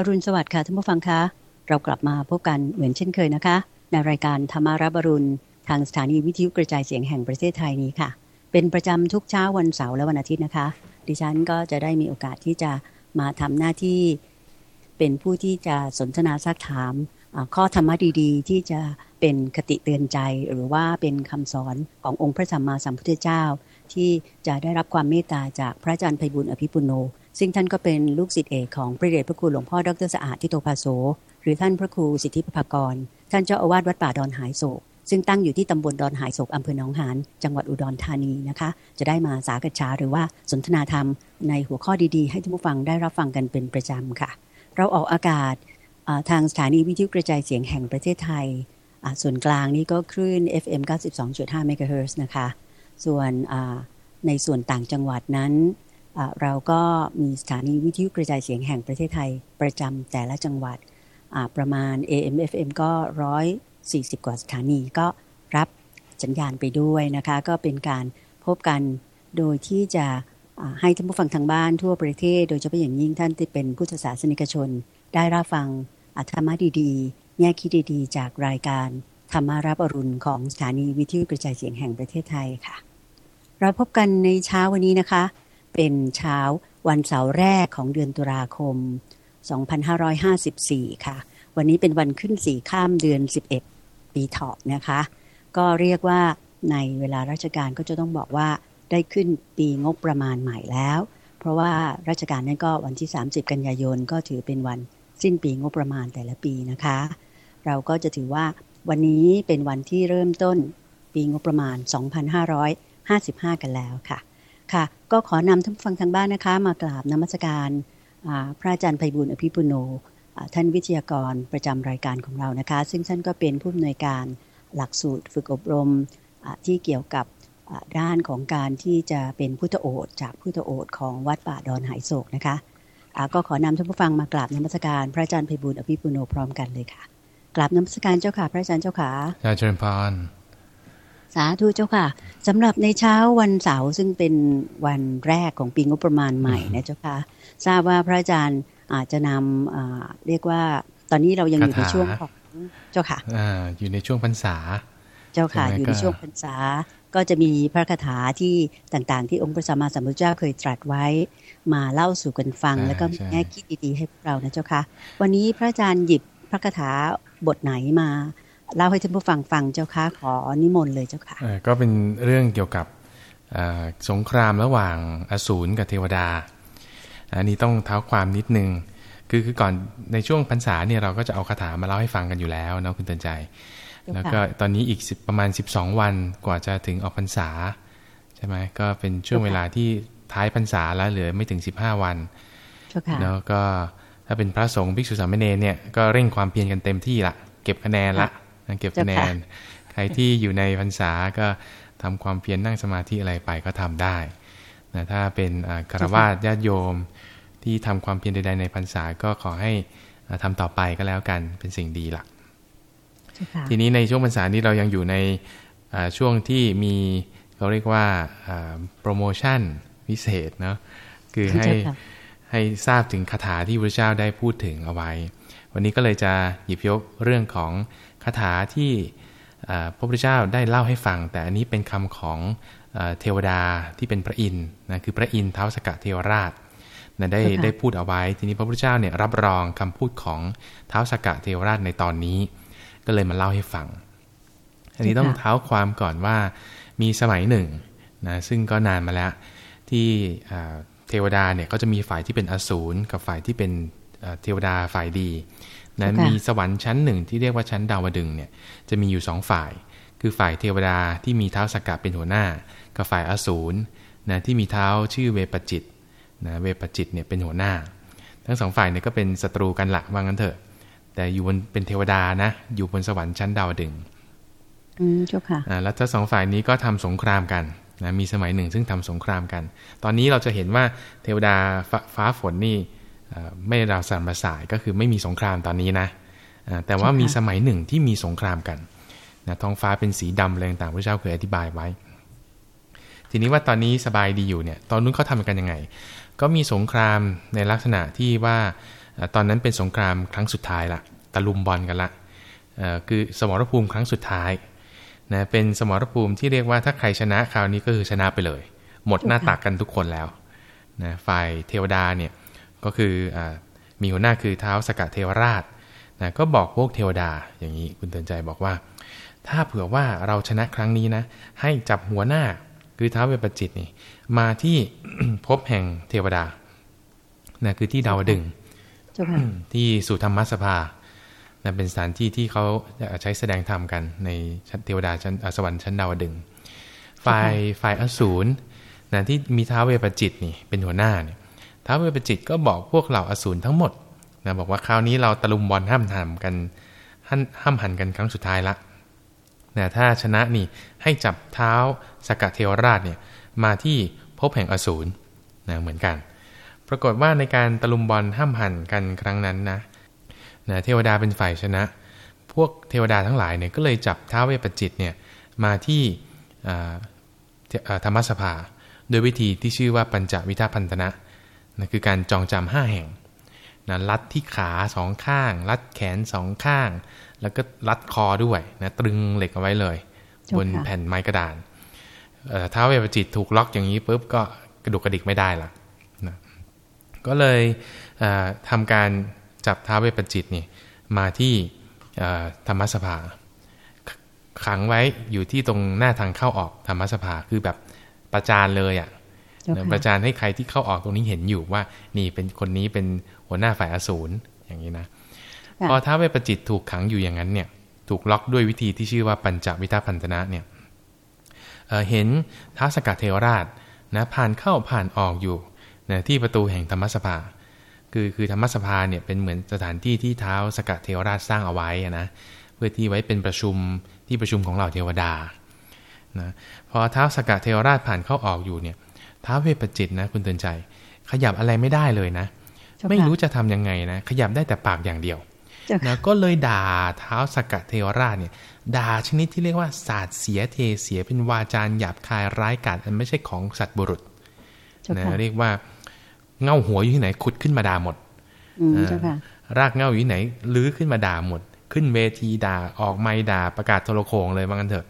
อรุณสวัสดิ์ค่ะท่านผู้ฟังคะ เรากลับมาพบกันเหมือนเช่นเคยนะคะ ในรายการธรรมารับรุณ ทางสถานีวิทยุกระจายเสียงแห่งประเทศไทยนี้ค่ะ เป็นประจำทุกเช้าวันเสาร์และวันอาทิตย์นะคะ ดิฉันก็จะได้มีโอกาสที่จะมาทำหน้าที่ เป็นผู้ที่จะสนทนาซักถามข้อธรรมะดีๆ ที่จะเป็นคติเตือนใจ หรือว่าเป็นคำสอนขององค์พระสัมมาสัมพุทธเจ้า ที่จะได้รับความเมตตาจากพระอาจารย์ไพบุญอภิปุโนซึ่งท่านก็เป็นลูกศิษย์เอกของพระเดชพระคุณหลวงพ่อดรสะอาดทิโตภาโสหรือท่านพระครูสิทธิปภากร ท่านเจ้าอาวาสวัดป่าดอนหายโศก ซึ่งตั้งอยู่ที่ตำบลดอนหายโศกอำเภอหนองหานจังหวัดอุดรธานีนะคะ จะได้มาสากษาหรือว่าสนทนาธรรมในหัวข้อดีๆ ให้ท่านผู้ฟังได้รับฟังกันเป็นประจำค่ะ เราออกอากาศทางสถานีวิทยุกระจายเสียงแห่งประเทศไทย ส่วนกลางนี่ก็คลื่น FM 92.5 MHz นะคะ ส่วนในส่วนต่างจังหวัดนั้น เราก็มีสถานีวิทยุกระจายเสียงแห่งประเทศไทยประจำแต่ละจังหวัดประมาณ AM FM ก็ร้อยสี่สิบกว่าสถานีก็รับสัญญาณไปด้วยนะคะ ก็เป็นการพบกันโดยที่จะให้ท่านผู้ฟังทางบ้านทั่วประเทศ โดยเฉพาะอย่างยิ่งท่านที่เป็นผู้ศาสนิกชน ได้รับฟังธรรมะดีๆ แง่คิดดีๆ จากรายการธรรมารับอรุณของสถานีวิทยุกระจายเสียงแห่งประเทศไทยค่ะ เราพบกันในเช้าวันนี้นะคะ เป็นเช้าวันเสาร์แรกของเดือนตุลาคม 2554 ค่ะ วันนี้เป็นวันขึ้นสี่ข้ามเดือน 11 ปีเถาะนะคะ ก็เรียกว่าในเวลาราชการก็จะต้องบอกว่าได้ขึ้นปีงบประมาณใหม่แล้ว เพราะว่าราชการนั้นก็วันที่ 30 กันยายนก็ถือเป็นวันสิ้นปีงบประมาณแต่ละปีนะคะ เราก็จะถือว่าวันนี้เป็นวันที่เริ่มต้นปีงบประมาณ 2555 กันแล้วค่ะ ค่ะ ก็ขอนำท่านฟังทางบ้านนะคะ มากราบนมัสการพระอาจารย์ไพบุญอภิปุโนท่านวิทยากรประจำรายการของเรานะคะ ซึ่งท่านก็เป็นผู้อำนวยการหลักสูตรฝึกอบรมที่เกี่ยวกับด้านของการที่จะเป็นพุทธโอษจากพุทธโอษของวัดป่าดอนหายโศกนะคะก็ขอนำท่านผู้ฟังมากราบนมัสการพระอาจารย์ไพบุญอภิปุโนพร้อมกันเลยค่ะกราบนมัสการเจ้าค่ะพระอาจารย์เจ้าค่ะอาจารย์พร สาธุเจ้าค่ะสำหรับในเช้าวันเสาร์ซึ่งเป็นวันแรกของปีงบประมาณใหม่นะเจ้าค่ะทราบว่าพระอาจารย์อาจจะนำเรียกว่าตอนนี้เรายังอยู่ในช่วงของเจ้าค่ะอยู่ในช่วงพรรษา เจ้าค่ะอยู่ในช่วงพรรษาก็จะมีพระคาถาที่ต่างๆ ที่องค์พระสัมมาสัมพุทธเจ้าเคยตรัสไว้มาเล่าสู่กันฟัง แล้วก็แง่คิดดีๆให้เรานะเจ้าค่ะ วันนี้พระอาจารย์หยิบพระคาถาบทไหนมา เล่าให้ท่านผู้ฟังฟังเจ้าค่ะขอนิมนต์เลยเจ้าค่ะก็เป็นเรื่องเกี่ยวกับสงครามระหว่างอสูรกับเทวดา อันนี้ต้องเท้าความนิดนึงคือคือก่อนในช่วงพรรษาเนี่ยเราก็จะเอาคาถามาเล่าให้ฟังกันอยู่แล้วเนาะคุณเตือนใจ แล้วก็ตอนนี้อีกประมาณ 12 วันกว่าจะถึงออกพรรษาใช่ไหมก็เป็นช่วงเวลาที่ท้ายพรรษาแล้วเหลือไม่ถึง 15 วันแล้วก็ถ้าเป็นพระสงฆ์ภิกษุสามเณรเนี่ยก็เร่งความเพียรกันเต็มที่ละเก็บคะแนนละ เก็บคะแนน ใครที่อยู่ในพรรษาก็ทำความเพียรนั่งสมาธิอะไรไปก็ทำได้นะถ้าเป็นคารวะญาติโยมที่ทำความเพียรใดๆในพรรษาก็ขอให้ทำต่อไปก็แล้วกันเป็นสิ่งดีละทีนี้ในช่วงพรรษานี้เรายังอยู่ในช่วงที่มีเขาเรียกว่าโปรโมชั่นพิเศษเนาะคือให้ให้ทราบถึงคาถาที่พระเจ้าได้พูดถึงเอาไว้ วันนี้ก็เลยจะหยิบยกเรื่องของคาถาที่พระพุทธเจ้าได้เล่าให้ฟัง แต่อันนี้เป็นคำของเทวดาที่เป็นพระอินทร์นะคือพระอินทร์เท้าสกะเทวราชนะได้ได้พูดเอาไว้ ทีนี้พระพุทธเจ้าเนี่ยรับรองคำพูดของเท้าสกะเทวราชในตอนนี้ ก็เลยมาเล่าให้ฟัง อันนี้ต้องเท้าความก่อนว่ามีสมัยหนึ่งนะซึ่งก็นานมาแล้วที่เทวดาเนี่ยก็จะมีฝ่ายที่เป็นอสูรกับฝ่ายที่เป็น เทวดาฝ่ายดีนะมีสวรรค์ชั้นหนึ่งที่เรียกว่าชั้นดาวดึงเนี่ยจะมีอยู่สองฝ่าย คือฝ่ายเทวดาที่มีเท้าสกกัดเป็นหัวหน้า กับฝ่ายอสูรนะที่มีเท้าชื่อเวปจิตนะเวปจิตเนี่ยเป็นหัวหน้า ทั้งสองฝ่ายเนี่ยก็เป็นศัตรูกันละว่างั้นเถอะ แต่อยู่บนเป็นเทวดานะอยู่บนสวรรค์ชั้นดาวดึงอืมเจ้าค่ะอ่าแล้วทั้งสองฝ่ายนี้ก็ทำสงครามกันนะมีสมัยหนึ่งซึ่งทำสงครามกัน ตอนนี้เราจะเห็นว่าเทวดาฟ้าฝนนี่ ไม่ดาวสันมาสายก็คือไม่มีสงครามตอนนี้นะแต่ว่ามีสมัยหนึ่งที่มีสงครามกันนะท้องฟ้าเป็นสีดำอะไรต่างพระเจ้าเคยอธิบายไว้ ทีนี้ว่าตอนนี้สบายดีอยู่เนี่ยตอนนู้นเขาทำกันยังไง ก็มีสงครามในลักษณะที่ว่าตอนนั้นเป็นสงครามครั้งสุดท้ายละตะลุมบอลกันละคือสมรภูมิครั้งสุดท้ายนะเป็นสมรภูมิที่เรียกว่าถ้าใครชนะคราวนี้ก็คือชนะไปเลย หมดหน้าตักกันทุกคนแล้วนะฝ่ายเทวดาเนี่ย ก็คืออมีหัวหน้าคือเท้าสกัดเทวราชนะก็บอกพวกเทวดาอย่างนี้คุณเตือนใจบอกว่า ถ้าเผื่อว่าเราชนะครั้งนี้นะ ให้จับหัวหน้าคือเท้าเวปจิตนี่มาที่พบแห่งเทวดานะคือที่ดาวดึงที่สุธรรมสภานะเป็นสถานที่ที่เขาใช้แสดงธรรมกันในชั้นเทวดาชั้นสวรรค์ชั้นดาวดึงฝ่ายฝ่ายอสูรนะที่มีท้าวเวปจิตนี่เป็นหัวหน้าเนี่ย ท้าวเวปจิตก็บอกพวกเหล่าอสูรทั้งหมดนะบอกว่าคราวนี้เราตะลุมบอลห้ามทำกันห้ามหันกันครั้งสุดท้ายละนะถ้าชนะนี่ให้จับเท้าสกัดเทวราชเนี่ยมาที่พบแห่งอสูรนะเหมือนกัน ปรากฏว่าในการตะลุมบอลห้ามหันกันครั้งนั้นนะนะเทวดาเป็นฝ่ายชนะ พวกเทวดาทั้งหลายเนี่ยก็เลยจับเท้าเวปจิตเนี่ยมาที่ธรรมสภา โดยวิธีที่ชื่อว่าปัญจวิทาพันธนะ นะคือการจองจำห้าแห่งนะรัดที่ขาสองข้าง รัดแขนสองข้าง แล้วก็รัดคอด้วยนะตรึงเหล็กเอาไว้เลย บนแผ่นไม้กระดานท้าวเวปจิตถูกล็อกอย่างนี้ปุ๊บก็กระดุกกระดิกไม่ได้ละนะก็เลยทำการจับท้าวเวปจิตนี่มาที่ธรรมสภา ขังไว้อยู่ที่ตรงหน้าทางเข้าออกธรรมสภาคือแบบประจานเลยอะ่ะ ประจานให้ใครที่เข้าออกตรงนี้เห็นอยู่ว่า นี่เป็นคนนี้เป็นหัวหน้าฝ่ายอสูรอย่างนี้นะพอท้าวเวปจิตถูกขังอยู่อย่างนั้นเนี่ย ถูกล็อกด้วยวิธีที่ชื่อว่าปัญจวิทาพันธนะเนี่ยเห็นท้าวสกัดเทวราชนะผ่านเข้าผ่านออกอยู่นะที่ประตูแห่งธรรมสภา คือคือธรรมสภาเนี่ยเป็นเหมือนสถานที่ที่เท้าสกัดเทวราชสร้างเอาไว้นะเพื่อที่ไว้เป็นประชุมที่ประชุมของเหล่าเทวดานะพอเท้าสกัดเทวราชผ่านเข้าออกอยู่เนี่ยเท้าเวปจิตนะ คุณเตือนใจ ขยับอะไรไม่ได้เลยนะ ไม่รู้จะทํำยังไงนะ ขยับได้แต่ปากอย่างเดียวนะก็เลยด่าเท้าสกัดเทวราชเนี่ยด่าชนิดที่เรียกว่าศาสตร์เสียเทเสียเป็นวาจารหยาบคายร้ายกาจอันไม่ใช่ของสัตว์บุรุษนะเรียกว่าเง่าหัวอยู่ที่ไหนขุดขึ้นมาด่าหมดรากเง่าอยู่ที่ไหนลื้อขึ้นมาด่าหมด ขึ้นเวทีด่าออกไม้ด่าประกาศโทรโขงเลยว่างั้นเถอะ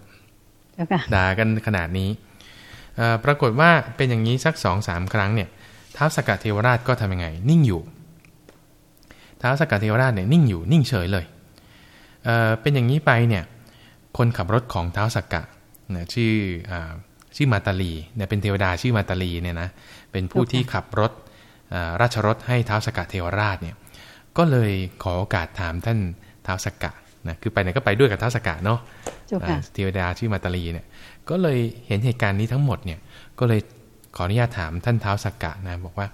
ด่ากันขนาดนี้ ปรากฏว่าเป็นอย่างนี้สักสองสามครั้งเนี่ยท้าวสกัดเทวราชก็ทำยังไง นิ่งอยู่ท้าวสกัดเทวราชเนี่ยนิ่งอยู่นิ่งเฉยเลยเเป็นอย่างนี้ไปเนี่ยคนขับรถของท้าวสกัดนะชื่ออชื่อมาตาลีเนี่ยเป็นเทวดาชื่อมาตาลีเนี่ยนะเป็นผู้ที่ขับรถราชรถให้ท้าวสกัดเทวราชเนี่ยก็เลยขอโอกาสถามท่านท้าวสกัด นะคือไปไหนก็ไปด้วยกับท้าวสกัดเนาะเทวดาชื่อมาตาลีเนี่ย ก็เลยเห็นเหตุการณ์นี้ทั้งหมดเนี่ย ก็เลยขออนุญาตถามท่านท้าวสกัดนะบอกว่า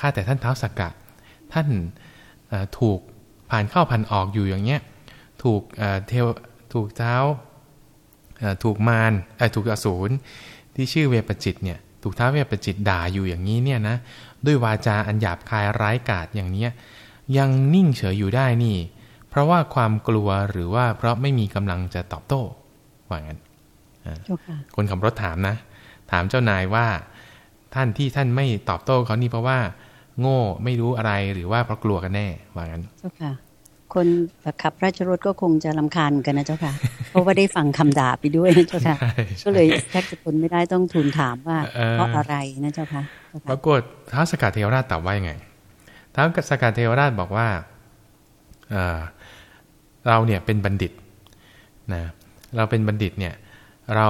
ข้าแต่ท่านท้าวสกัดท่านถูกผ่านเข้าผ่านออกอยู่อย่างเงี้ย ถูกเทวถูกเท้าถูกมารถูกอสูรที่ชื่อเวปจิตเนี่ย ถูกท้าเวปจิตด่าอยู่อย่างนี้เนี่ยนะ ด้วยวาจาอันหยาบคายร้ายกาจอย่างเนี้ยยังนิ่งเฉยอยู่ได้นี่ เพราะว่าความกลัวหรือว่าเพราะไม่มีกำลังจะตอบโต้ว่างั้นคนขับรถถามนะ ถามเจ้านายว่า ท่านที่ท่านไม่ตอบโต้เขานี่เพราะว่า โง่ไม่รู้อะไรหรือว่าเพราะกลัวกันแน่ว่างั้นเจ้าค่ะ คนขับราชรถก็คงจะลำคาญกันนะเจ้าค่ะ เพราะว่าได้ฟังคำด่าไปด้วยนะเจ้าค่ะก็เลยแทบจะทนไม่ได้ต้องทูลถามว่าเพราะอะไรนะเจ้าค่ะปรากฏท้าวสกัดเทวราชตอบว่ายังไงท้าวสกัดเทวราชบอกว่า เราเนี่ยเป็นบัณฑิตนะเราเป็นบัณฑิตเนี่ยเรา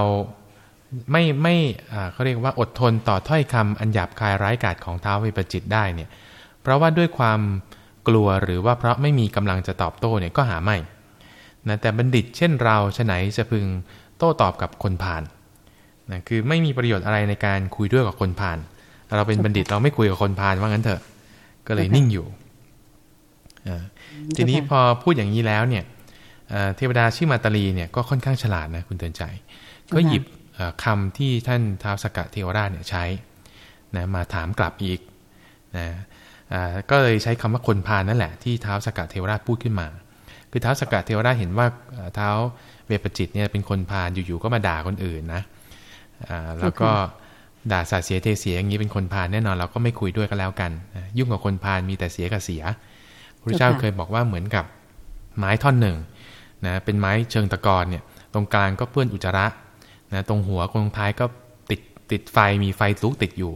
ไม่ไม่เขาเรียกว่าอดทนต่อถ้อยคำอันหยาบคายร้ายกาจของท้าววิปจิตได้เนี่ยเพราะว่าด้วยความกลัวหรือว่าเพราะไม่มีกำลังจะตอบโต้เนี่ยก็หาไม่นะแต่บัณฑิตเช่นเราฉไหนจะพึงโต้ตอบกับคนผ่านนะคือไม่มีประโยชน์อะไรในการคุยด้วยกับคนผ่าน เราเป็นบัณฑิตเราไม่คุยกับคนผ่านว่างั้นเถอะ ก็เลยนิ่งอยู่ ทีนี้พอพูดอย่างนี้แล้วเนี่ยเทวดาชื่อมาตาลีเนี่ยก็ค่อนข้างฉลาดนะคุณเตือนใจ ก็หยิบคำที่ท่านท้าวสกัดเทวราชเนี่ยใช้นะมาถามกลับอีกนะก็เลยใช้คำว่าคนพานั่นแหละที่เท้าสกัดเทวราชพูดขึ้นมา คือเท้าสกัดเทวราชเห็นว่าเท้าเวปจิตเนี่ยเป็นคนพาลอยู่ๆก็มาด่าคนอื่นนะแล้วก็ด่าสาเสียเทเสียอย่างนี้เป็นคนพาลแน่นอนเราก็ไม่คุยด้วยก็แล้วกัน ยุ่งกับคนพาลมีแต่เสียกับเสีย พระเจ้าเคยบอกว่าเหมือนกับไม้ท่อนหนึ่งนะเป็นไม้เชิงตะกอนเนี่ยตรงกลางก็เปื้อนอุจจาระนะตรงหัวตรงท้ายก็ติดติดไฟมีไฟลุกติดอยู่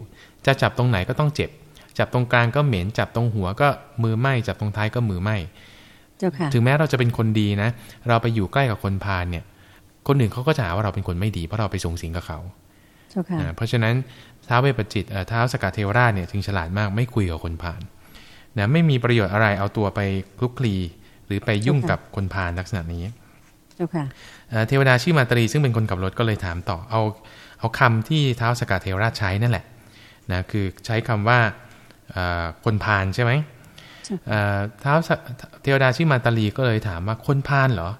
จะจับตรงไหนก็ต้องเจ็บ จับตรงกลางก็เหม็นจับตรงหัวก็มือไหม้จับตรงท้ายก็มือไหม้ถึงแม้เราจะเป็นคนดีนะ เราไปอยู่ใกล้กับคนพาลเนี่ย คนอื่นเขาก็จะหาว่าเราเป็นคนไม่ดีเพราะเราไปส่งสิงกับเขาเพราะฉะนั้นท้าวเวปจิตท้าวสกัดเทวราชเนี่ยจึงฉลาดมากไม่คุยกับคนพาล นะไม่มีประโยชน์อะไรเอาตัวไปคลุกคลี หรือไปยุ่งกับคนพาลลักษณะนี้เทวดาชื่อมาตรีซึ่งเป็นคนขับรถก็เลยถามต่อเอาเอาคำที่ท้าวสกัดเทวราชใช้นั่นแหละนะคือใช้คำว่าคนพาลใช่ไหมท้าวเทวดาชื่อมาตาลีก็เลยถามว่าคนพาลเหรอ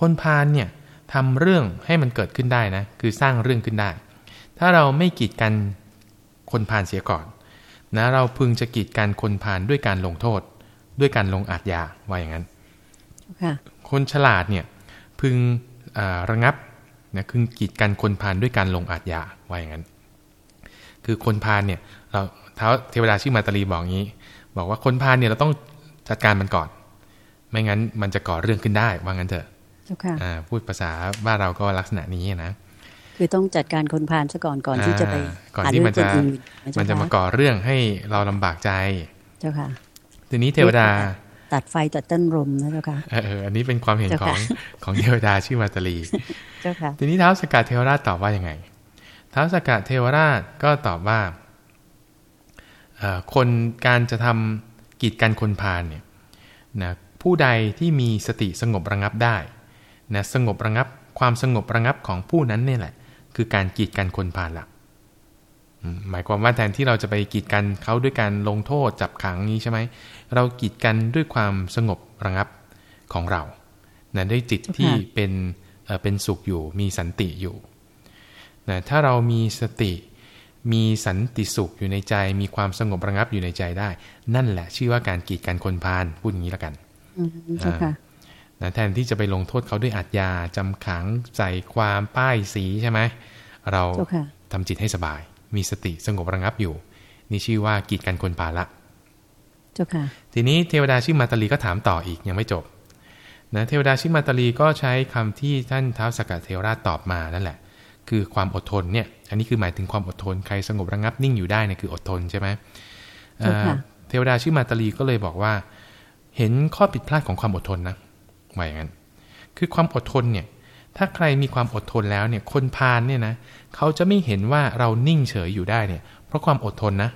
คนพาลเนี่ยทำเรื่องให้มันเกิดขึ้นได้นะ คือสร้างเรื่องขึ้นได้ ถ้าเราไม่กีดกันคนพาลเสียก่อน นะเราพึงจะกีดกันคนพาลด้วยการลงโทษ ด้วยการลงอาทยาว่าอย่างนั้นคนฉลาดเนี่ยพึงระงับนะคือกีดกันคนพาลด้วยการลงอาทยาว่าอย่างนั้น คือคนพาลเนี่ยเราเท้าเทวดาชื่อมาตาลีบอกงี้ บอกว่าคนพาลเนี่ยเราต้องจัดการมันก่อน ไม่งั้นมันจะก่อเรื่องขึ้นได้ว่างั้นเถอะพูดภาษาบ้านเราก็ลักษณะนี้นะ คือต้องจัดการคนพาลซะก่อนก่อนที่จะไปก่อนที่มันจะมันจะมาก่อเรื่องให้เราลำบากใจ เจ้าค่ะ ทีนี้เทวดา ตัดไฟตัดต้นรมนะเจ้าค่ะเอออันนี้เป็นความเห็นของของเทวดาชื่อมาตลีเจ้าค่ะทีนี้ท้าวสกัดเทวราชตอบว่ายังไงท้าวสกัดเทวราชก็ตอบว่าคนการจะทำกีดกันคนพาลเนี่ยนะผู้ใดที่มีสติสงบระงับได้นะสงบระงับความสงบระงับของผู้นั้นนี่แหละ คือการกีดกันคนพาลละหมายความว่าแทนที่เราจะไปกีดกันเขาด้วยการลงโทษจับขังนี้ใช่ไหมเรากีดกันด้วยความสงบระงับของเรานะด้วยจิตที่เป็นเป็นสุขอยู่มีสันติอยู่นะถ้าเรามีสติมีสันติสุขอยู่ในใจ มีความสงบระงับอยู่ในใจได้ นั่นแหละ ชื่อว่าการกีดกันคนพาลพูดอย่างนี้แล้วกัน นะแทนที่จะไปลงโทษเขาด้วยอัดยาจำขังใส่ความป้ายสีใช่ไหมเราทำจิตให้สบาย มีสติสงบระงับอยู่ นี่ชื่อว่ากีดกันคนพาลละทีนี้เทวดาชื่อมาตาลีก็ถามต่ออีกยังไม่จบนะเทวดาชื่อมาตาลีก็ใช้คำที่ท่านท้าวสกัดเทวราชตอบมานั่นแหละ คือความอดทนเนี่ย อันนี้คือหมายถึงความอดทนใครสงบระงับนิ่งอยู่ได้เนี่ยคืออดทนใช่ไหมเทวดาชื่อมาตาลีก็เลยบอกว่า เห็นข้อผิดพลาดของความอดทนนะ หมายอย่างนั้น คือความอดทนเนี่ย ถ้าใครมีความอดทนแล้วเนี่ย คนพาลเนี่ยนะ เขาจะไม่เห็นว่าเรานิ่งเฉยอยู่ได้เนี่ย เพราะความอดทนนะ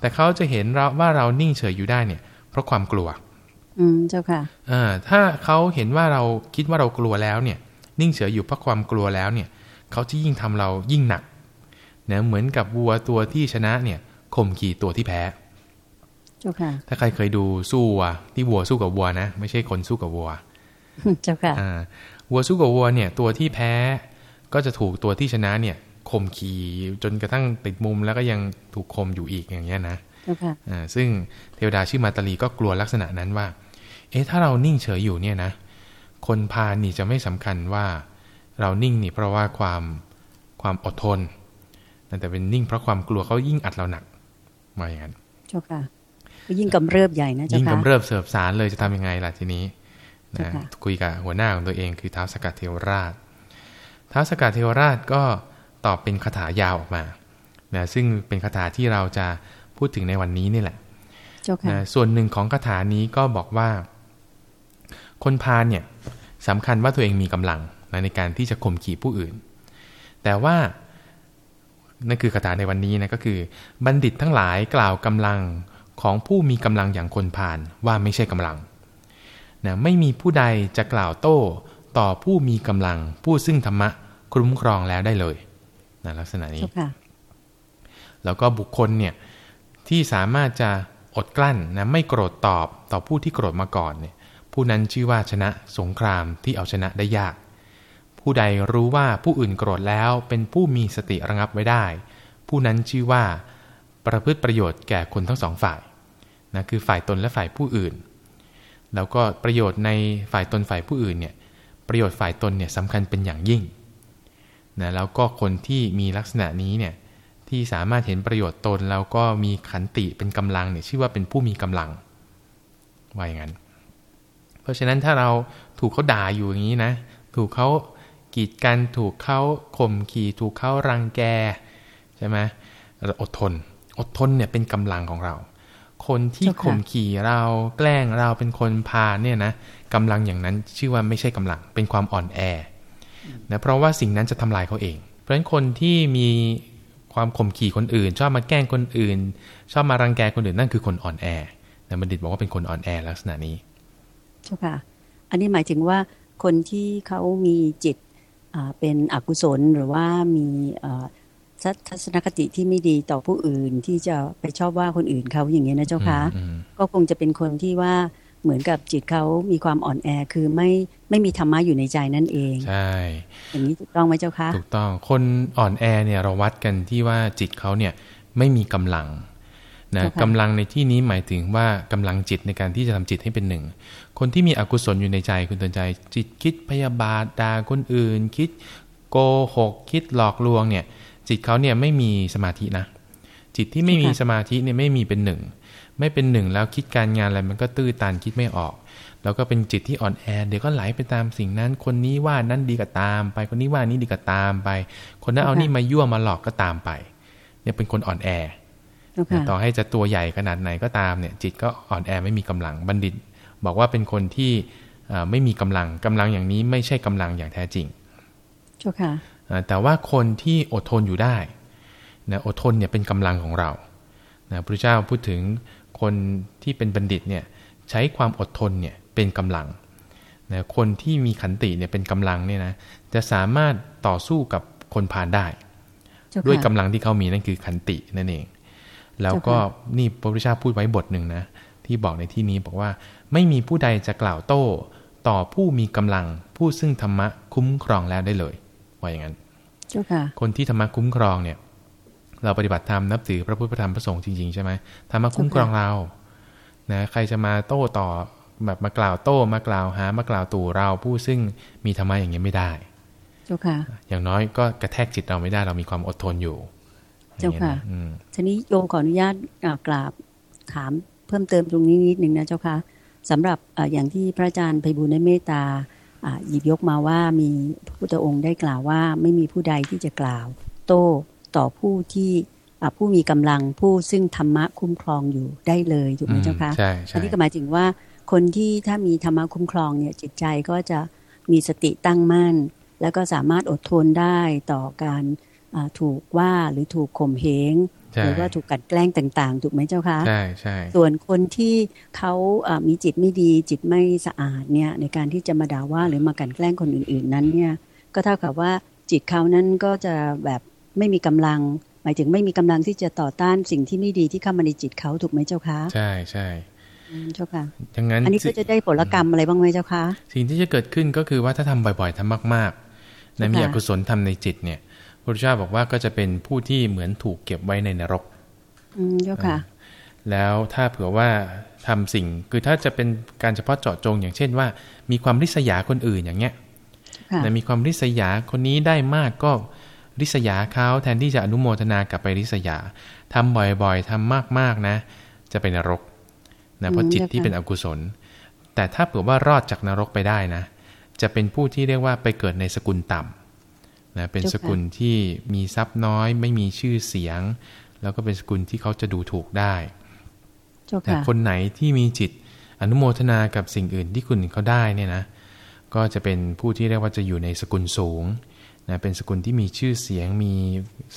แต่เขาจะเห็นเราว่าเรานิ่งเฉยอยู่ได้เนี่ย เพราะความกลัว อืม เจ้าค่ะอ่าถ้าเขาเห็นว่าเราคิดว่าเรากลัวแล้วเนี่ย นิ่งเฉยอยู่เพราะความกลัวแล้วเนี่ย เขาจะยิ่งทำเรายิ่งหนักนะเหมือนกับวัวตัวที่ชนะเนี่ยข่มขี่ตัวที่แพ้เจ้าค่ะถ้าใครเคยดูสู้วัวที่วัวสู้กับวัวนะ ไม่ใช่คนสู้กับวัว เจ้าค่ะอ่าวัวสู้กับวัวเนี่ยตัวที่แพ้ก็จะถูกตัวที่ชนะเนี่ยข่มขี่จนกระทั่งติดมุมแล้วก็ยังถูกข่มอยู่อีกอย่างเงี้ยนะเจ้าค่ะอ่าซึ่งเทวดาชื่อมาตาลีก็กลัวลักษณะนั้นว่า เอ๊ะถ้าเรานิ่งเฉยอยู่เนี่ยนะ คนพานี่จะไม่สำคัญว่าเรานิ่งนี่เพราะว่าความความอดทนแต่เป็นนิ่งเพราะความกลัวเขายิ่งอัดเราหนักมาอย่างนั้นเจ้าค่ะยิ่งกำเริบใหญ่นะเจ้าค่ะยิ่งกำเริบเสิบสารเลยจะทำยังไงล่ะทีนี้ นะคุยกับหัวหน้าของตัวเองคือท้าวสกัดเทวราชท้าวสกัดเทวราชก็ตอบเป็นคาถายาวออกมานะซึ่งเป็นคาถาที่เราจะพูดถึงในวันนี้นี่แหละนะส่วนหนึ่งของคาถานี้ก็บอกว่า คนพาลเนี่ยสำคัญว่าตัวเองมีกำลังนะในการที่จะข่มขี่ผู้อื่น แต่ว่านั่นคือคาถาในวันนี้นะก็คือ บัณฑิตทั้งหลายกล่าวกำลังของผู้มีกำลังอย่างคนผ่านว่าไม่ใช่กำลัง นะไม่มีผู้ใดจะกล่าวโต้ต่อผู้มีกำลังผู้ซึ่งธรรมะคุ้มครองแล้วได้เลยนะลักษณะนี้แล้วก็บุคคลเนี่ยที่สามารถจะอดกลั้นนะไม่โกรธตอบต่อผู้ที่โกรธมาก่อนเนี่ยผู้นั้นชื่อว่าชนะสงครามที่เอาชนะได้ยาก ผู้ใดรู้ว่าผู้อื่นโกรธแล้วเป็นผู้มีสติระงับไว้ได้ ผู้นั้นชื่อว่าประพฤติประโยชน์แก่คนทั้งสองฝ่ายนะคือฝ่ายตนและฝ่ายผู้อื่น แล้วก็ประโยชน์ในฝ่ายตนฝ่ายผู้อื่นเนี่ยประโยชน์ฝ่ายตนเนี่ยสำคัญเป็นอย่างยิ่งนะแล้วก็คนที่มีลักษณะนี้เนี่ยที่สามารถเห็นประโยชน์ตนแล้วก็มีขันติเป็นกำลังเนี่ยชื่อว่าเป็นผู้มีกำลังว่าอย่างนั้น เพราะฉะนั้นถ้าเราถูกเขาด่าอยู่อย่างนี้นะ ถูกเขากีดกันถูกเขาข่มขี่ถูกเขารังแกใช่ไหมเราอดทน อดทนเนี่ยเป็นกำลังของเรา คนที่ข่มขี่เราแกล้งเราเป็นคนพาเนี่ยนะกำลังอย่างนั้นชื่อว่าไม่ใช่กำลังเป็นความอ่อนแอนะเพราะว่าสิ่งนั้นจะทำลายเขาเอง เพราะฉะนั้นคนที่มีความข่มขี่คนอื่น ชอบมาแกล้งคนอื่น ชอบมารังแกคนอื่นนั่นคือคนอ่อนแอนะบัณฑิตบอกว่าเป็นคนอ่อนแอลักษณะนี้เจ้าค่ะ อันนี้หมายถึงว่าคนที่เขามีจิตเป็นอกุศลหรือว่ามี ทัศนคติที่ไม่ดีต่อผู้อื่นที่จะไปชอบว่าคนอื่นเขาอย่างเงี้ยนะเจ้าคะก็คงจะเป็นคนที่ว่าเหมือนกับจิตเขามีความอ่อนแอคือไม่ไม่มีธรรมะอยู่ในใจนั่นเองใช่อย่างนี้ถูกต้องไหมเจ้าคะถูกต้องคนอ่อนแอเนี่ยเราวัดกันที่ว่าจิตเขาเนี่ยไม่มีกำลังนะกำลังในที่นี้หมายถึงว่ากำลังจิตในการที่จะทำจิตให้เป็นหนึ่ง คนที่มีอกุศลอยู่ในใจคุณตือนใจ จิตคิดพยาบาทด่าคนอื่น คิดโกหก คิดหลอกลวงเนี่ย จิตเขาเนี่ยไม่มีสมาธินะ จิตที่ไม่มีสมาธิเนี่ยไม่มีเป็นหนึ่ง ไม่เป็นหนึ่งแล้วคิดการงานอะไรมันก็ตื้อตันคิดไม่ออก แล้วก็เป็นจิตที่อ่อนแอ เดี๋ยวก็ไหลไปตามสิ่งนั้น คนนี้ว่านั้นดีก็ตาม ไป คนนี้ว่านี้ดีก็ตามไป คนนั้นเอานี่มายั่วมาหลอกก็ตามไป เนี่ยเป็นคนอ่อนแอ ต่อให้จะตัวใหญ่ขนาดไหนก็ตามเนี่ย จิตก็อ่อนแอไม่มีกำลัง บัณฑิต บอกว่าเป็นคนที่ไม่มีกำลังกำลังอย่างนี้ไม่ใช่กำลังอย่างแท้จริงเจ้าค่ะ แต่ว่าคนที่อดทนอยู่ได้นะอดทนเนี่ยเป็นกำลังของเรานะพระเจ้าพูดถึงคนที่เป็นบัณฑิตเนี่ยใช้ความอดทนเนี่ยเป็นกำลังนะคนที่มีขันติเนี่ยเป็นกำลังเนี่ยนะจะสามารถต่อสู้กับคนผ่านได้ ด้วยกำลังที่เขามีนั่นคือขันตินั่นเอง แล้วก็นี่พระพุทธเจ้าพูดไว้บทหนึ่งนะที่บอกในที่นี้บอกว่าไม่มีผู้ใดจะกล่าวโต้ ต่อผู้มีกำลังผู้ซึ่งธรรมะคุ้มครองแล้วได้เลย ว่าอย่างนั้นคนที่ธรรมะคุ้มครองเนี่ย เราปฏิบัติธรรมนับถือพระพุทธธรรมพระสงฆ์จริงๆใช่ไหมธรรมะคุ้มครองเรานะใครจะมาโต้ต่อแบบมากล่าวโต้มากล่าวหามากล่าวตู่เราผู้ซึ่งมีธรรมะอย่างนี้ไม่ได้เจ้าค่ะอย่างน้อยก็กระแทกจิตเราไม่ได้เรามีความอดทนอยู่ เจ้าค่ะทีนี้โยมขออนุญาตกราบถามเพิ่มเติมตรงนี้นิดหนึ่งนะเจ้าค่ะสำหรับอย่างที่พระอาจารย์ไพบุญในเมตตา หยิบยกมาว่ามีพระพุทธองค์ได้กล่าวว่าไม่มีผู้ใดที่จะกล่าว โต้ต่อผู้ที่ผู้มีกำลังผู้ซึ่งธรรมะคุ้มครองอยู่ได้เลยถูกไหมเจ้าคะใช่ใช่อันนี้ก็หมายถึงว่าคนที่ถ้ามีธรรมะคุ้มครองเนี่ยจิตใจก็จะมีสติตั้งมั่น แล้วก็สามารถอดทนได้ต่อการ ถูกว่าหรือถูกข่มเหงหรือว่าถูกกัดแกล้งต่างๆ ถูกไหมเจ้าคะใช่ใช่ส่วนคนที่เขามีจิตไม่ดีจิตไม่สะอาดเนี่ยในการที่จะมาด่าว่าหรือมากัดแกล้งคนอื่น ๆ นั้นเนี่ยก็เท่ากับว่าจิตเขานั้นก็จะแบบไม่มีกำลัง หมายถึงไม่มีกำลังที่จะต่อต้านสิ่งที่ไม่ดีที่เข้ามาในจิตเขาถูกไหมเจ้าคะใช่ใช่เจ้าค่ะดังนั้นอันนี้ก็จะได้ผลกรรมอะไรบ้างไหมเจ้าคะสิ่งที่จะเกิดขึ้นก็คือว่าถ้าทำบ่อยๆทำมากๆในมีอกุศลทำในจิตเนี่ย พระพุทธเจ้าบอกว่าก็จะเป็นผู้ที่เหมือนถูกเก็บไว้ในนรก อืมเจ้าค่ะ แล้วถ้าเผื่อว่าทำสิ่งคือถ้าจะเป็นการเฉพาะเจาะจง อย่างเช่นว่า มีความริษยาคนอื่นอย่างเงี้ยแต่มีความริษยาคนนี้ได้มากก็ริษยาเขาแทนที่จะอนุโมทนากลับไปริษยาทำบ่อยๆทำมากๆนะ จะเป็นนรกนะเพราะจิตที่เป็นอกุศล แต่ถ้าเผื่อว่ารอดจากนรกไปได้นะ จะเป็นผู้ที่เรียกว่าไปเกิดในสกุลต่ำ นะเป็นสกุลที่มีทรัพย์น้อย ไม่มีชื่อเสียง แล้วก็เป็นสกุลที่เขาจะดูถูกได้แต่คนไหนที่มีจิตอนุโมทนากับสิ่งอื่นที่คุณเขาได้เนี่ยนะ ก็จะเป็นผู้ที่เรียกว่าจะอยู่ในสกุลสูงนะเป็นสกุลที่มีชื่อเสียงมี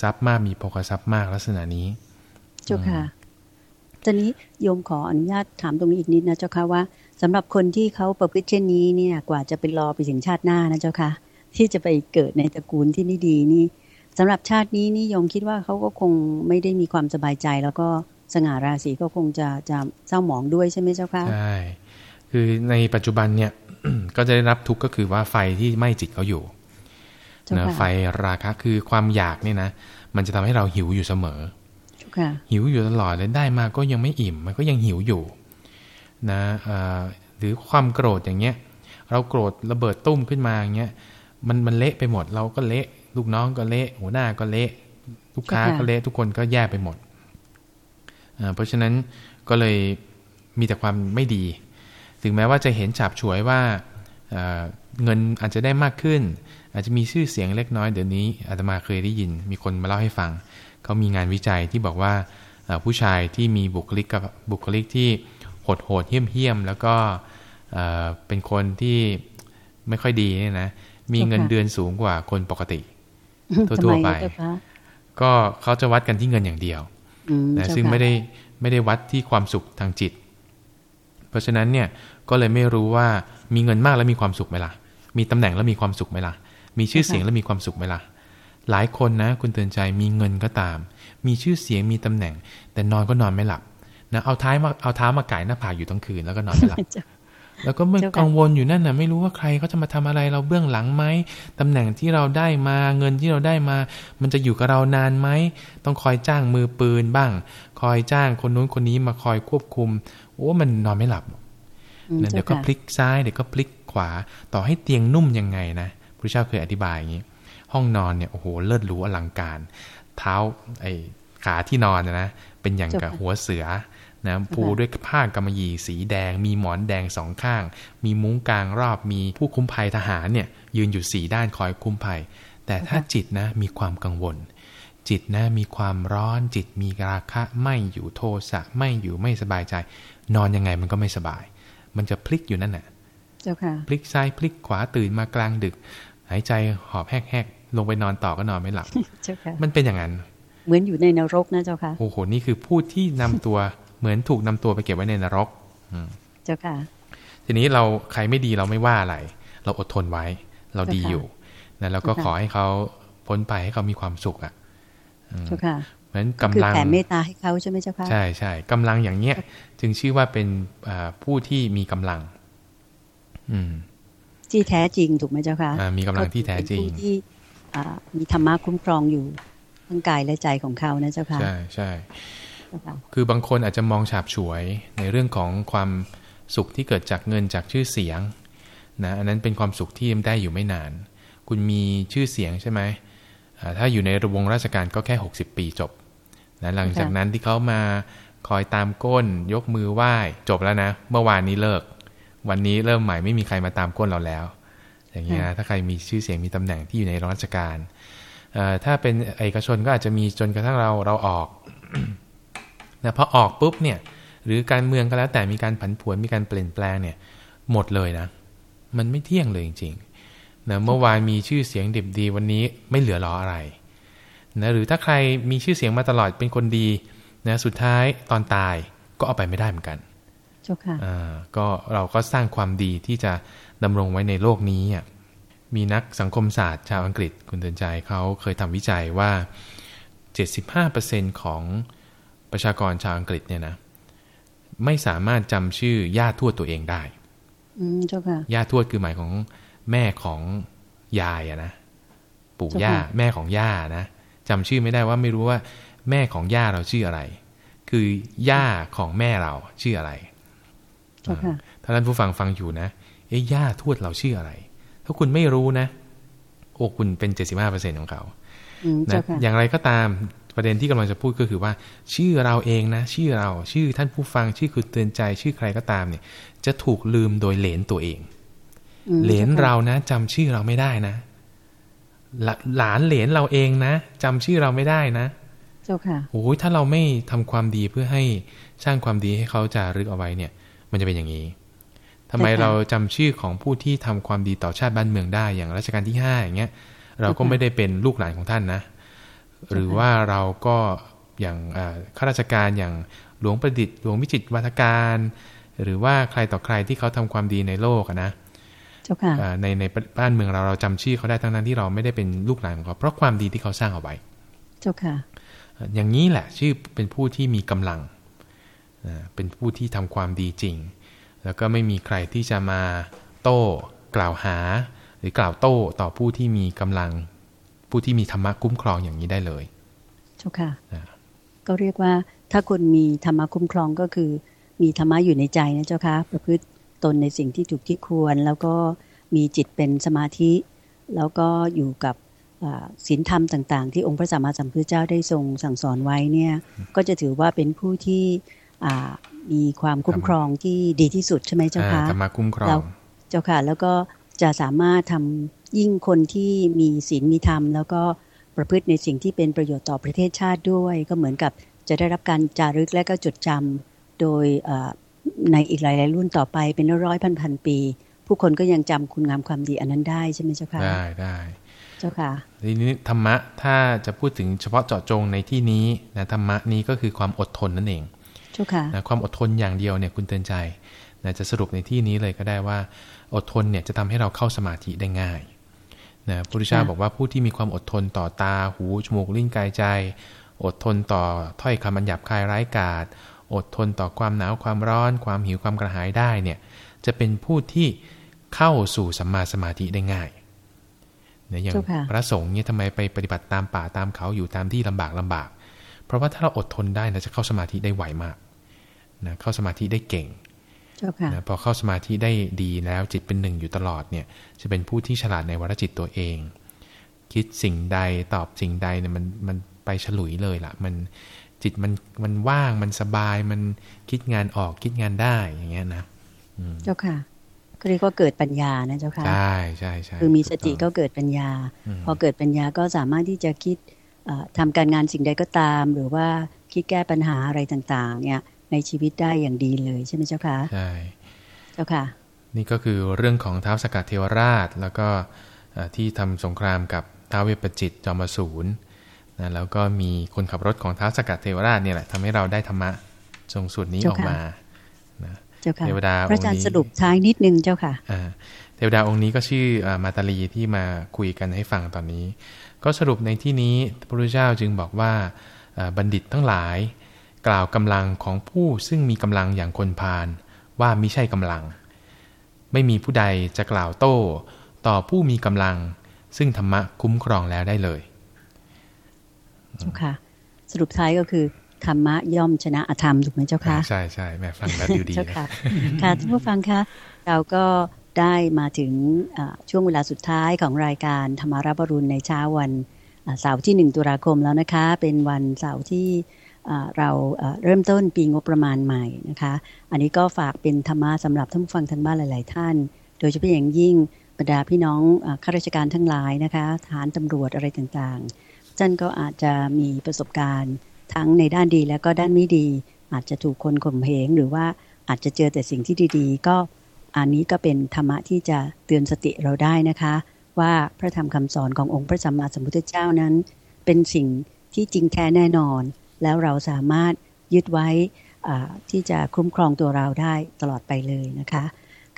ทรัพย์มากมีพกทรัพย์มากลักษณะนี้ เจ้าค่ะตอนนี้โยมขออนุญาตถามตรงนี้อีกนิดนะเจ้าค่ะว่าสำหรับคนที่เขาประพฤติเช่นนี้เนี่ยกว่าจะเป็นรอไปถึงชาติหน้านะเจ้าค่ะ ที่จะไปเกิดในตระกูลที่ไม่ดีนี่สำหรับชาตินี้นิยมคิดว่าเขาก็คงไม่ได้มีความสบายใจ แล้วก็สง่าราศีก็คงจะจะเศร้าหมองด้วยใช่ไหมเจ้าค่ะใช่คือในปัจจุบันเนี่ยก็จะได้รับทุกข์ก็คือว่าไฟที่ไหม้จิตเขาอยู่นะไฟราคะคือความอยากเนี่ยนะมันจะทำให้เราหิวอยู่เสมอหิวอยู่ตลอดเลยได้มาก็ยังไม่อิ่ม มันก็ยังหิวอยู่นะหรือความโกรธอย่างเงี้ย เราโกรธระเบิดตุ้มขึ้นมาอย่างเงี้ย มันมันเละไปหมด เราก็เละลูกน้องก็เละหัวหน้าก็เละลูกค้าก็เละทุกคนก็แย่ไปหมดเพราะฉะนั้นก็เลยมีแต่ความไม่ดี ถึงแม้ว่าจะเห็นฉับฉวยว่าเงินอาจจะได้มากขึ้น อาจจะมีชื่อเสียงเล็กน้อยเดี๋ยวนี้อาตมาเคยได้ยิน มีคนมาเล่าให้ฟัง เขามีงานวิจัยที่บอกว่าผู้ชายที่มีบุคลิกกับบุคลิกที่โหดโหดเหี้ยมเหี้ยมแล้วก็เป็นคนที่ไม่ค่อยดีเนี่ยนะ มีเงินเดือนสูงกว่าคนปกติ ทั่วๆไป ก็เขาจะวัดกันที่เงินอย่างเดียวนะซึ่งไม่ได้ไม่ได้วัดที่ความสุขทางจิต เพราะฉะนั้นเนี่ยก็เลยไม่รู้ว่ามีเงินมากแล้วมีความสุขไหมล่ะ มีตำแหน่งแล้วมีความสุขไหมล่ะ มีชื่อเสียงแล้วมีความสุขไหมล่ะ หลายคนนะ คุณเตือนใจมีเงินก็ตาม มีชื่อเสียงมีตำแหน่ง แต่นอนก็นอนไม่หลับนะเอาท้ายมาเอาเท้ามาไก่หน้าผากอยู่ทั้งคืนแล้วก็นอนไม่หลับ แล้วก็มันกังวลอยู่นั่นน่ะไม่รู้ว่าใครเขาจะมาทำอะไรเราเบื้องหลังไหมตำแหน่งที่เราได้มาเงินที่เราได้มา มันจะอยู่กับเรานานไหมต้องคอยจ้างมือปืนบ้าง คอยจ้างคนนู้นคนนี้มาคอยควบคุมโอ้มันนอนไม่หลับเดี๋ยวก็พลิกซ้ายเดี๋ยวก็พลิกขวา ต่อให้เตียงนุ่มยังไงนะพระเจ้าเคยอธิบายอย่างนี้ ห้องนอนเนี่ยโอ้โหเลิศหรูอลังการ เท้าไอ้ขาที่นอนนะเป็นอย่างกับหัวเสือ นะปูด้วยผ้ากำมะหยี่สีแดง มีหมอนแดงสองข้าง มีมุ้งกลางรอบมีผู้คุ้มภัยทหารเนี่ยยืนอยู่สี่ด้านคอยคุ้มภัย แต่ถ้าจิตนะมีความกังวล จิตนะมีความร้อนจิตมีราคะไม่อยู่โทสะไม่อยู่ไม่สบายใจ นอนยังไงมันก็ไม่สบาย มันจะพลิกอยู่นั่นแหละเจ้าค่ะพลิกซ้ายพลิกขวาตื่นมากลางดึก หายใจหอบแหกๆลงไปนอนต่อก็นอนไม่หลับเจ้าค่ะมันเป็นอย่างนั้น เหมือนอยู่ในนรกนะเจ้าค่ะโอ้โหนี่คือผู้ที่นำตัว เหมือนถูกนำตัวไปเก็บไว้ในนรกเจ้าค่ะ ทีนี้เราใครไม่ดีเราไม่ว่าอะไร เราอดทนไว้ เราดีอยู่นะแล้วก็ขอให้เขาพ้นไปให้เขามีความสุขอะเจ้าค่ะเหมือนกำลังแผ่เมตตาให้เขาใช่ไหมเจ้าค่ะใช่ใช่กำลังอย่างเนี้ย จึงชื่อว่าเป็นผู้ที่มีกำลัง อืมที่แท้จริงถูกไหมเจ้าค่ะมีกำลังที่แท้จริงที่มีธรรมะคุ้มครองอยู่ทั้งกายและใจของเขานะเจ้าค่ะใช่ใช่ คือบางคนอาจจะมองฉาบฉวยในเรื่องของความสุขที่เกิดจากเงินจากชื่อเสียงนะอันนั้นเป็นความสุขที่ได้อยู่ไม่นาน คุณมีชื่อเสียงใช่ไหมถ้าอยู่ในระวงราชการก็แค่ 60 ปีจบนะหลังจากนั้นที่เขามาคอยตามก้น ยกมือไหว้จบแล้วนะ เมื่อวานนี้เลิก วันนี้เริ่มใหม่ไม่มีใครมาตามก้นเราแล้ว อย่างเงี้ยถ้าใครมีชื่อเสียงมีตำแหน่งที่อยู่ในราชการถ้าเป็นเอกชนก็อาจจะมีจนกระทั่งเราเราออก นะพอออกปุ๊บเนี่ยหรือการเมืองก็แล้วแต่มีการผันผวนมีการเปลี่ยนแปลงเนี่ยหมดเลยนะ มันไม่เที่ยงเลยจริงๆนะเมื่อวานมีชื่อเสียงดิบดีวันนี้ไม่เหลือรออะไรนะหรือถ้าใครมีชื่อเสียงมาตลอดเป็นคนดีนะสุดท้ายตอนตายก็เอาไปไม่ได้เหมือนกันเจ้าค่ะอ่าก็เราก็สร้างความดีที่จะดำรงไว้ในโลกนี้อะมีนักสังคมศาสตร์ชาวอังกฤษคุณเตือนใจเขาเคยทำวิจัยว่า 75%ของ ประชากรชาวอังกฤษเนี่ยนะ ไม่สามารถจำชื่อย่าทวดตัวเองได้ อืมเจ้าค่ะย่าทวดคือหมายของแม่ของยายอะนะปู่ย่าแม่ของย่านะจำชื่อไม่ได้ว่าไม่รู้ว่า แม่ของย่าเราชื่ออะไร คือย่าของแม่เราชื่ออะไรถ้าท่านผู้ฟังฟังอยู่นะเอ้ย่าทวดเราชื่ออะไร ถ้าคุณไม่รู้นะ โอ้คุณเป็นเจ็ดสิบห้าเปอร์เซ็นของเขานะอย่างไรก็ตาม ประเด็นที่กำลังจะพูดก็คือว่า ชื่อเราเองนะ ชื่อเราชื่อท่านผู้ฟังชื่อคุณเตือนใจชื่อใครก็ตามเนี่ย จะถูกลืมโดยเหลนตัวเอง เหลนเรานะจำชื่อเราไม่ได้นะ หลานเหลนเราเองนะจำชื่อเราไม่ได้นะเจ้าค่ะโอ้ยถ้าเราไม่ทำความดีเพื่อให้สร้างความดีให้เขาจะรึกเอาไว้เนี่ย มันจะเป็นอย่างนี้ทำไมเราจำชื่อของผู้ที่ทำความดีต่อชาติบ้านเมืองได้อย่างรัชกาลที่ห้าอย่างเงี้ย เราก็ไม่ได้เป็นลูกหลานของท่านนะ หรือว่าเราก็อย่างข้าราชการอย่างหลวงประดิษฐ์หลวงวิจิตวัฒการ หรือว่าใครต่อใครที่เขาทำความดีในโลกนะในในบ้านเมืองเราเราจำชื่อเขาได้ทั้งนั้นที่เราไม่ได้เป็นลูกหลานของเขาเพราะความดีที่เขาสร้างเอาไว้เจ้าค่ะ อย่างนี้แหละชื่อเป็นผู้ที่มีกำลังเป็นผู้ที่ทำความดีจริง แล้วก็ไม่มีใครที่จะมาโต้กล่าวหา หรือกล่าวโต้ต่อผู้ที่มีกำลัง ผู้ที่มีธรรมะคุ้มครองอย่างนี้ได้เลยเจ้าค่ะก็เรียกว่าถ้าคนมีธรรมะคุ้มครองก็คือ มีธรรมะอยู่ในใจนะเจ้าค่ะประพฤติตนในสิ่งที่ถูกที่ควร แล้วก็มีจิตเป็นสมาธิ แล้วก็อยู่กับศีลธรรมต่าง ๆ ที่องค์พระสัมมาสัมพุทธเจ้าได้ทรงสั่งสอนไว้เนี่ยก็จะถือว่าเป็นผู้ที่มีความคุ้มครองที่ดีที่สุดใช่ไหมเจ้าคะธรรมะคุ้มครองเจ้าค่ะ แล้วก็จะสามารถทำ ยิ่งคนที่มีศีลมีธรรม แล้วก็ประพฤติในสิ่งที่เป็นประโยชน์ต่อประเทศชาติด้วย ก็เหมือนกับจะได้รับการจารึกและก็จดจำโดยในอีกหลาย ๆ รุ่นต่อไปเป็นร้อยพันพันปี ผู้คนก็ยังจำคุณงามความดีอันนั้นได้ใช่ไหมเจ้าค่ะได้ได้เจ้าค่ะทีนี้ธรรมะถ้าจะพูดถึงเฉพาะเจาะจงในที่นี้นะธรรมะนี้ก็คือความอดทนนั่นเองเจ้าค่ะนะความอดทนอย่างเดียวเนี่ยคุณเตือนใจนะจะสรุปในที่นี้เลยก็ได้ว่า อดทนเนี่ยจะทำให้เราเข้าสมาธิได้ง่าย นะพระพุทธเจ้าบอกว่าผู้ที่มีความอดทนต่อตาหูจมูกลิ้นกายใจ อดทนต่อถ้อยคำอันหยาบคายร้ายกาจอดทนต่อความหนาวความร้อน ความหิวความกระหายได้เนี่ยจะเป็นผู้ที่เข้าสู่สัมมาสมาธิได้ง่ายเนี่ยอย่างพระสงฆ์เนี่ยทำไมไปปฏิบัติตามป่าตามเขาอยู่ตามที่ลำบากลำบาก เพราะว่าถ้าเราอดทนได้เราจะเข้าสมาธิได้ไวมากนะเข้าสมาธิได้เก่ง นะพอเข้าสมาธิได้ดีแล้วจิตเป็นหนึ่งอยู่ตลอดเนี่ย จะเป็นผู้ที่ฉลาดในวรจิตตัวเอง คิดสิ่งใดตอบสิ่งใดเนี่ยมันมันไปฉลุยเลยล่ะ มันจิตมันมันว่างมันสบายมันคิดงานออกคิดงานได้อย่างเงี้ยนะเจ้าค่ะก็เรียกว่าเกิดปัญญานะเจ้าค่ะใช่ใช่ใช่คือมีสติก็เกิดปัญญา พอเกิดปัญญาก็สามารถที่จะคิดทำการงานสิ่งใดก็ตาม หรือว่าคิดแก้ปัญหาอะไรต่าง ๆ เนี่ย ในชีวิตได้อย่างดีเลยใช่ไหมเจ้าค่ะใช่เจ้าค่ะ นี่ก็คือเรื่องของเท้าสกัดเทวราช แล้วก็ที่ทำสงครามกับท้าวเวปจิตจอมสูรนะแล้วก็มีคนขับรถของท้าวสกัดเทวราชเนี่ยแหละทำให้เราได้ธรรมะทรงสุดนี้ออกมาเจ้าค่ะเทวดาพระอาจารย์สรุปท้ายนิดนึงเจ้าค่ะเทวดาองค์นี้ก็ชื่อมาตาลีที่มาคุยกันให้ฟังตอนนี้ ก็สรุปในที่นี้พระพุทธเจ้าจึงบอกว่าบัณฑิตทั้งหลาย กล่าวกำลังของผู้ซึ่งมีกำลังอย่างคนพาลว่ามิใช่กำลัง ไม่มีผู้ใดจะกล่าวโต้ต่อผู้มีกำลัง ซึ่งธรรมะคุ้มครองแล้วได้เลยเจ้าค่ะ สรุปท้ายก็คือธรรมะย่อมชนะอธรรมถูกไหมเจ้าค่ะใช่ใช่แม่ฟังแล้วดูดีค่ะค่ะท่านผู้ฟังคะเราก็ได้มาถึงช่วงเวลาสุดท้ายของรายการธรรมารับรุณในเช้าวันเสาร์ที่หนึ่งตุลาคมแล้วนะคะ เป็นวันเสาร์ที่ เราเริ่มต้นปีงบประมาณใหม่นะคะ อันนี้ก็ฝากเป็นธรรมะสำหรับท่านผู้ฟังทางบ้านหลาย ๆ ท่าน โดยเฉพาะอย่างยิ่งบรรดาพี่น้องข้าราชการทั้งหลายนะคะฐานตำรวจอะไรต่างๆท่านก็อาจจะมีประสบการณ์ทั้งในด้านดีและก็ด้านไม่ดี อาจจะถูกคนข่มเหงหรือว่าอาจจะเจอแต่สิ่งที่ดี ๆ ก็อันนี้ก็เป็นธรรมะที่จะเตือนสติเราได้นะคะ ว่าพระธรรมคำสอนขององค์พระสัมมาสัมพุทธเจ้านั้น เป็นสิ่งที่จริงแท้แน่นอน แล้วเราสามารถยึดไว้ที่จะคุ้มครองตัวเราได้ตลอดไปเลยนะคะ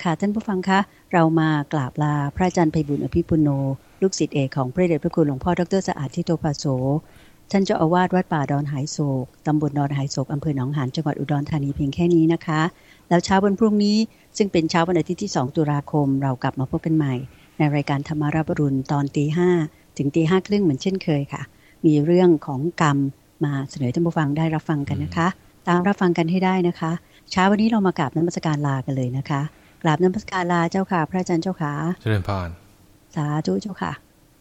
ค่ะท่านผู้ฟังคะ เรามากราบลาพระอาจารย์ไพบุญอภิปุโน ลูกศิษย์เอกของพระเดชพระคุณหลวงพ่อดรสะอาดทิโตภาโสท่านเจ้าอาวาสวัดป่าดอนหายโศกตำบลดอนหายโศกอำเภอหนองหานจังหวัดอุดรธานีเพียงแค่นี้นะคะ แล้วเช้าวันพรุ่งนี้ซึ่งเป็นเช้าวันอาทิตย์ที่ 2 ตุลาคม เรากลับมาพบกันใหม่ ในรายการธรรมาราบรุณตอนตีห้ถึงตีห้าครึ่งเหมือนเช่นเคยค่ะ มีเรื่องของกรรม มาเสนอท่านผู้ฟังได้รับฟังกันนะคะ ตามรับฟังกันให้ได้นะคะ เช้าวันนี้เรามากราบน้ำมัสการลากันเลยนะคะกราบน้ำมัสการลาเจ้าค่ะ พระอาจารย์เจ้าค่ะเจริญพรสาธุเจ้าค่ะ